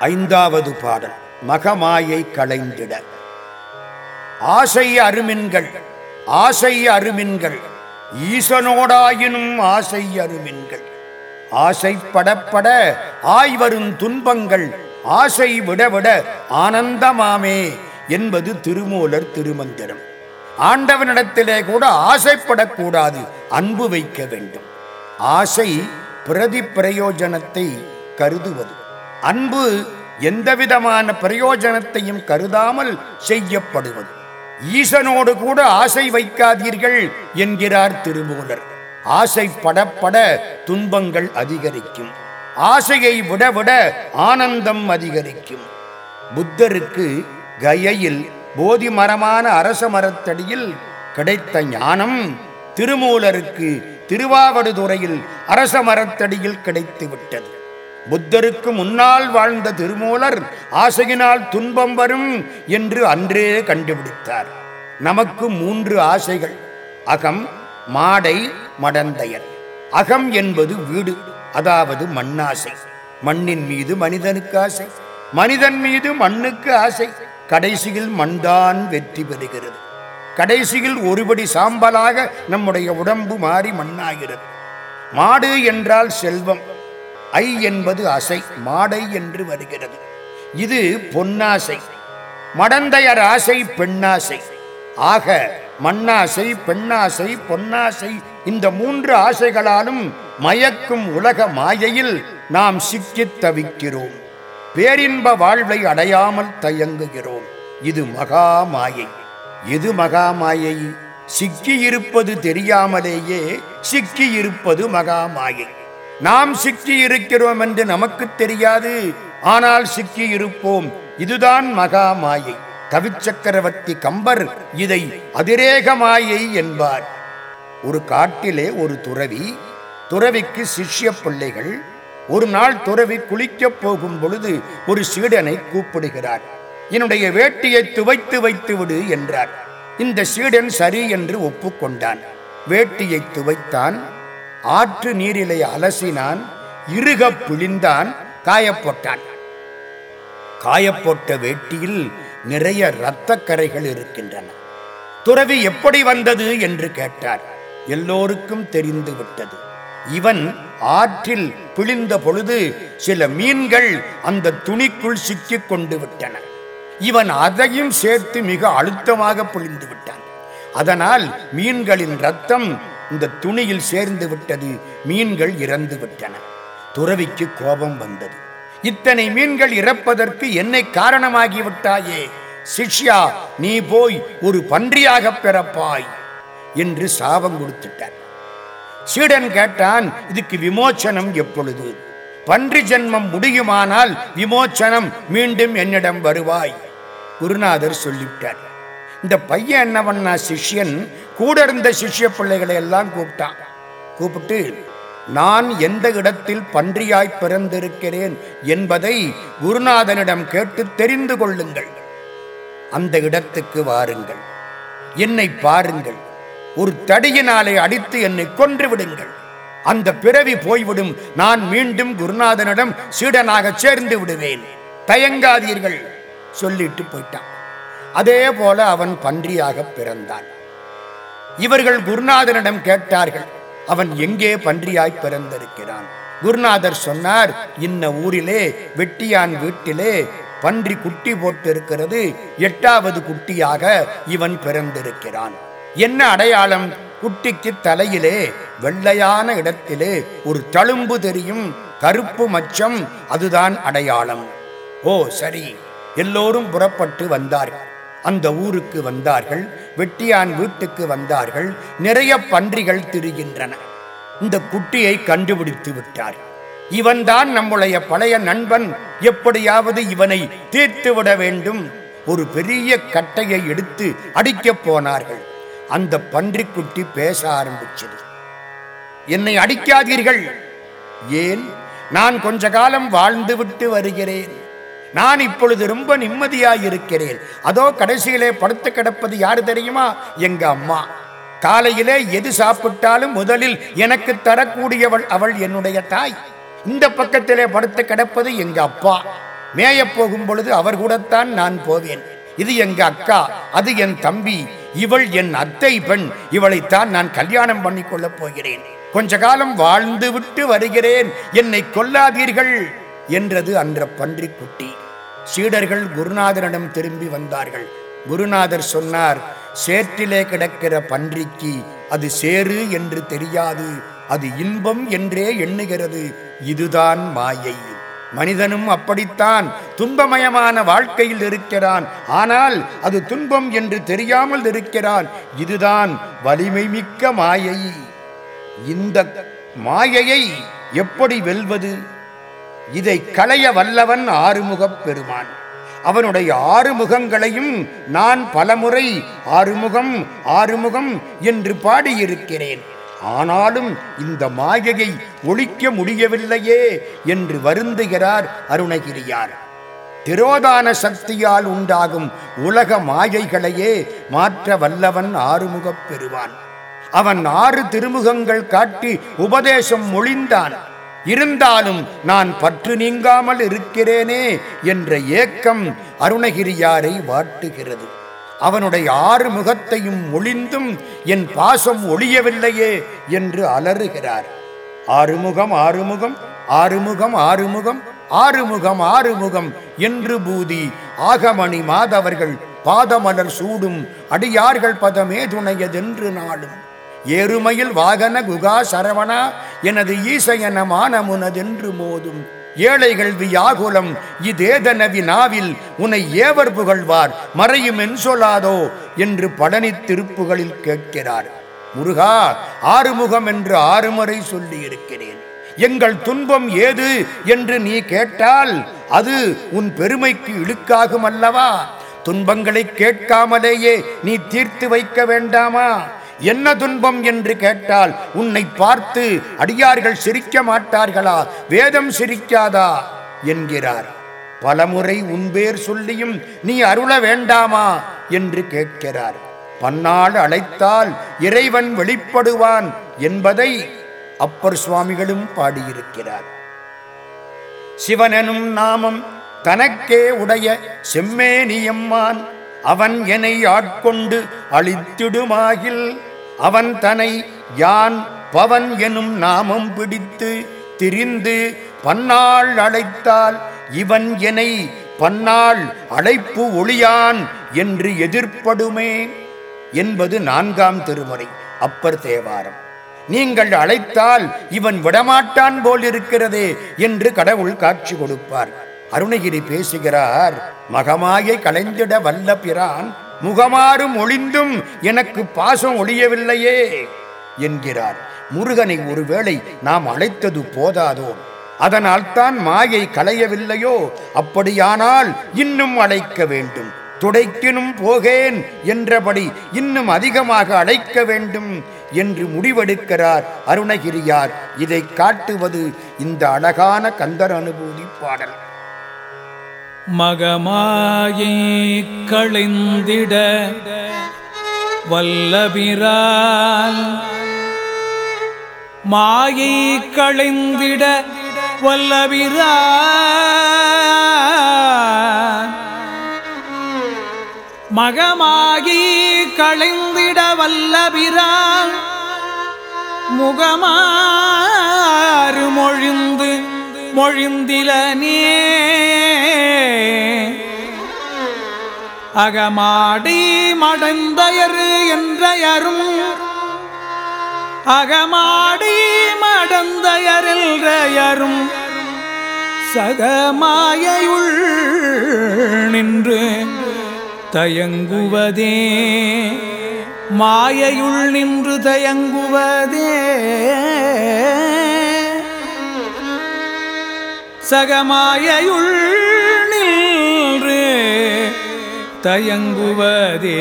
ஐந்தாவது பாடல் மகமாயை களைந்திட. ஆசை அருமின்கள் ஆசை அருமின்கள் ஈசனோடாயினும் ஆசை அருமின்கள். ஆசைப்படப்பட ஆய்வரும் துன்பங்கள் ஆசை விடவிட ஆனந்தமாமே என்பது திருமூலர் திருமந்திரம். ஆண்டவனிடத்திலே கூட ஆசைப்படக்கூடாது அன்பு வைக்க வேண்டும். ஆசை பிரதி பிரயோஜனத்தை கருதுவது. அன்பு எந்தவிதமான பிரயோஜனத்தையும் கருதாமல் செய்யப்படுவது. ஈசனோடு கூட ஆசை வைக்காதீர்கள் என்கிறார் திருமூலர். ஆசை படப்பட துன்பங்கள் அதிகரிக்கும். ஆசையை விட விட ஆனந்தம் அதிகரிக்கும். புத்தருக்கு கயையில் போதி மரமான அரச மரத்தடியில் கிடைத்த ஞானம் திருமூலருக்கு திருவாவடுதுறையில் அரச மரத்தடியில் கிடைத்து விட்டது புத்தருக்கு முன்னால் வாழ்ந்த திருமூலர் ஆசையினால் துன்பம் வரும் என்று அன்றே கண்டுபிடித்தார். நமக்கு மூன்று ஆசைகள். அகம் மாடை மடந்தையர். அகம் என்பது வீடு அதாவது மண்ணாசை. மண்ணின் மீது மனிதனுக்கு ஆசை. மனிதன் மீது மண்ணுக்கு ஆசை. கடைசியில் மண்தான் வெற்றி பெறுகிறது. கடைசியில் ஒருபடி சாம்பலாக நம்முடைய உடம்பு மாறி மண்ணாகிறது. மாடு என்றால் செல்வம். ஐ என்பது அசை மாடை என்று வருகிறது. இது பொன்னாசை மடந்தையர் ஆசை பெண்ணாசை. ஆக மண்ணாசை பெண்ணாசை பொன்னாசை இந்த மூன்று ஆசைகளாலும் மயக்கும் உலக மாயையில் நாம் சிக்கித் தவிக்கிறோம். பேரின்ப வாழ்வை அடையாமல் தயங்குகிறோம். இது மகா மாயை. எது மகா மாயை? சிக்கியிருப்பது தெரியாமலேயே சிக்கியிருப்பது மகா மாயை. நாம் சிக்கி இருக்கிறோம் என்று நமக்கு தெரியாது. ஆனால் சிக்கி இருப்போம் இதுதான் மகா மாயை. கவிச்சக்கரவர்த்தி கம்பர் இதை அதிரேக மாயை என்பார். ஒரு காட்டிலே ஒரு துறவி துறவிக்கு சிஷ்ய பிள்ளைகள் ஒரு நாள் துறவி குளிக்கப் போகும் பொழுது ஒரு சீடனை கூப்பிடுகிறார். என்னுடைய வேட்டியை துவைத்து வைத்து விடு என்றார். இந்த சீடன் சரி என்று ஒப்புக்கொண்டான். வேட்டியை துவைத்தான் ஆற்று நீரிலை அலசினான் இருக பிழிந்தான் காயப்போட்டான். காயப்போட்ட வேட்டியில் நிறைய இரத்த கரைகள் இருக்கின்றன. துறவி எப்படி வந்தது என்று கேட்டார். எல்லோருக்கும் தெரிந்து விட்டது. இவன் ஆற்றில் பிழிந்த பொழுது சில மீன்கள் அந்த துணிக்குள் சிக்கிக் கொண்டு விட்டன. இவன் அதையும் சேர்த்து மிக அழுத்தமாக பிழிந்து விட்டான். அதனால் மீன்களின் ரத்தம் இந்த துணியில் சேர்ந்து விட்டது மீன்கள் இறந்து விட்டன. துறவிக்கு கோபம் வந்தது. இத்தனை மீன்கள் இறப்பதற்கு என்னை காரணமாகிவிட்டாயே. சிஷ்யா நீ போய் ஒரு பன்றியாக பிறப்பாய் என்று சாபம் கொடுத்துட்டார். சீடன் கேட்டான் இதுக்கு விமோச்சனம் எப்பொழுது? பன்றி ஜென்மம் முடியுமானால் விமோச்சனம் மீண்டும் என்னிடம் வருவாய் குருநாதர் சொல்லிவிட்டார். இந்த பையன் என்ன பண்ணா சிஷ்யன் கூட இருந்த சிஷ்ய பிள்ளைகளை எல்லாம் கூப்பிட்டான் கூப்பிட்டு நான் எந்த இடத்தில் பன்றியாய் பிறந்திருக்கிறேன் என்பதை குருநாதனிடம் கேட்டு தெரிந்து கொள்ளுங்கள். அந்த இடத்துக்கு வாருங்கள். என்னை பாருங்கள். ஒரு தடியினாலே அடித்து என்னை கொன்று விடுங்கள். அந்த பிறவி போய்விடும். நான் மீண்டும் குருநாதனிடம் சீடனாக சேர்ந்து விடுவேன். தயங்காதீர்கள் சொல்லிட்டு போயிட்டான். அதே போல அவன் பன்றியாக பிறந்தான். இவர்கள் குருநாதனிடம் கேட்டார்கள் அவன் எங்கே பன்றியாய் பிறந்திருக்கிறான்? குருநாதர் சொன்னார் இன்ன ஊரிலே வெட்டியான் வீட்டிலே பன்றி குட்டி போட்டிருக்கிறது. எட்டாவது குட்டியாக இவன் பிறந்திருக்கிறான். என்ன அடையாளம்? குட்டிக்கு தலையிலே வெள்ளையான இடத்திலே ஒரு தழும்பு தெரியும் கருப்பு மச்சம் அதுதான் அடையாளம். ஓ சரி. எல்லோரும் புறப்பட்டு வந்தார்கள். அந்த ஊருக்கு வந்தார்கள் வெட்டியான் வீட்டுக்கு வந்தார்கள் நிறைய பன்றிகள் திரிகின்றன. இந்த குட்டியை கண்டுபிடித்து விட்டார். இவன்தான் நம்முடைய பழைய நண்பன் எப்படியாவது இவனை தீர்த்து விட வேண்டும். ஒரு பெரிய கட்டையை எடுத்து அடிக்கப் போனார்கள். அந்த பன்றிக்குட்டி பேச ஆரம்பிச்சது. என்னை அடிக்காதீர்கள். ஏன்? நான் கொஞ்ச காலம் வாழ்ந்துவிட்டு வருகிறேன். நான் இப்பொழுது ரொம்ப நிம்மதியாயிருக்கிறேன். அதோ கடைசியிலே படுத்து கிடப்பது யாரு தெரியுமா? எங்க அம்மா. காலையிலே எது சாப்பிட்டாலும் முதலில் எனக்கு தரக்கூடியவள் அவள் என்னுடைய தாய். இந்த பக்கத்திலே படுத்து கிடப்பது எங்க அப்பா. மேயப் போகும் பொழுது அவர் கூடத்தான் நான் போவேன். இது எங்க அக்கா அது என் தம்பி இவள் என் அத்தை பெண் இவளைத்தான் நான் கல்யாணம் பண்ணி கொள்ளப் போகிறேன். கொஞ்ச காலம் வாழ்ந்து விட்டு வருகிறேன். என்னை கொல்லாதீர்கள். என்றது அன்ற பன்றிக்குட்டி சீடர்கள் குருநாதரிடம் திரும்பி வந்தார்கள். குருநாதர் சொன்னார் சேற்றிலே கிடக்கிற பன்றிக்கு அது சேரு என்று தெரியாது. அது இன்பம் என்றே எண்ணுகிறது. இதுதான் மாயை. மனிதனும் அப்படித்தான். துன்பமயமான வாழ்க்கையில் இருக்கிறான். ஆனால் அது துன்பம் என்று தெரியாமல் இருக்கிறான். இதுதான் வலிமை மிக்க மாயை. இந்த மாயையை எப்படி வெல்வது? இதை களைய வல்லவன் ஆறுமுகப் பெருமான். அவனுடைய ஆறுமுகங்களையும் நான் பலமுறை ஆறுமுகம் ஆறுமுகம் என்று பாடியிருக்கிறேன். ஆனாலும் இந்த மாயையை ஒழிக்க முடியவில்லையே என்று வருந்துகிறார் அருணகிரியார். திரோதான சக்தியால் உண்டாகும் உலக மாயைகளையே மாற்ற வல்லவன் ஆறுமுகப் பெறுவான் அவன் ஆறு திருமுகங்கள் காட்டி உபதேசம் மொழிந்தான். இருந்தாலும் நான் பற்று நீங்காமல் இருக்கிறேனே என்ற ஏக்கம் அருணகிரியாரை வாட்டுகிறது. அவனுடைய ஆறு முகத்தையும் ஒளிந்தும் என் பாசம் ஒளியவில்லையே என்று அலறுகிறார். ஆறுமுகம் ஆறுமுகம் ஆறுமுகம் ஆறுமுகம் ஆறுமுகம் ஆறுமுகம் என்று பூதி ஆகமணி மாதவர்கள் பாதமலர் சூடும் அடியார்கள் பதமே துணையதென்று நாடும். ஏறுமையில் வாகன குகா சரவணா எனது ஈசையன மானமுனதென்று மோதும். ஏழைகள் வியாகுலம் இதேதனவி நாவில் உன்னை ஏவர் புகழ்வார். மறையும் என் சொல்லாதோ என்று பழனி திருப்புகளில் கேட்கிறார். முருகா ஆறுமுகம் என்று ஆறுமுறை சொல்லி இருக்கிறேன் எங்கள் துன்பம் ஏது என்று நீ கேட்டால் அது உன் பெருமைக்கு இழுக்காகும் அல்லவா? துன்பங்களை கேட்காமலேயே நீ தீர்த்து வைக்க வேண்டாமா? என்ன துன்பம் என்று கேட்டால் உன்னை பார்த்து அடியார்கள் சிரிக்க மாட்டார்களா? வேதம் சிரிக்காதா? என்கிறார். பலமுறை உன்பேர் சொல்லியும் நீ அருள வேண்டாமா? என்று கேட்கிறார். பன்னால் அழைத்தால் இறைவன் வெளிப்படுவான் என்பதை அப்பர் சுவாமிகளும் பாடியிருக்கிறார். சிவனனும் நாமம் தனக்கே உடைய செம்மேனியம்மான் அவன் என்னை ஆட்கொண்டு அழித்திடுமாகில் அவன் தனை யான் பவன் எனும் நாமம் பிடித்து திரிந்து பன்னாள் அழைத்தால் இவன் என்னை பன்னாள் அழைப்பு ஒளியான் என்று எதிர்ப்படுமே என்பது நான்காம் திருமுறை அப்பர் தேவாரம். நீங்கள் அழைத்தால் இவன் விடமாட்டான் போல் இருக்கிறதே என்று கடவுள் காட்சி கொடுப்பார். அருணகிரி பேசுகிறார் மகமாயை கலைந்திட வல்ல பிரான் முகமாறும் ஒளிந்தும் எனக்கு பாசம் ஒழியவில்லையே என்கிறார். முருகனை ஒருவேளை நாம் அழைத்தது போதாதோ? அதனால் தான் மாயை களையவில்லையோ? அப்படியானால் இன்னும் அழைக்க வேண்டும். துடைக்கினும் போகேன் என்றபடி இன்னும் அதிகமாக அழைக்க வேண்டும் என்று முடிவெடுக்கிறார் அருணகிரியார். இதை காட்டுவது இந்த அழகான கந்தர் அனுபூதி பாடல். மகமாயை களைந்திட வல்லபிரால் மாயை களைந்திட வல்லபிரால் மகமாகி களைந்திட வல்லபிரால் முகமாறு மொழிந்து மொழிந்தில நீ அகமாடி மடந்தயரு என்றயரும் அகமாடி மடந்தயரில்றையரும் சகமாயுள் நின்று தயங்குவதே. மாயையுள் நின்று தயங்குவதே. சகமாயுள் நின்று தயங்குவதே.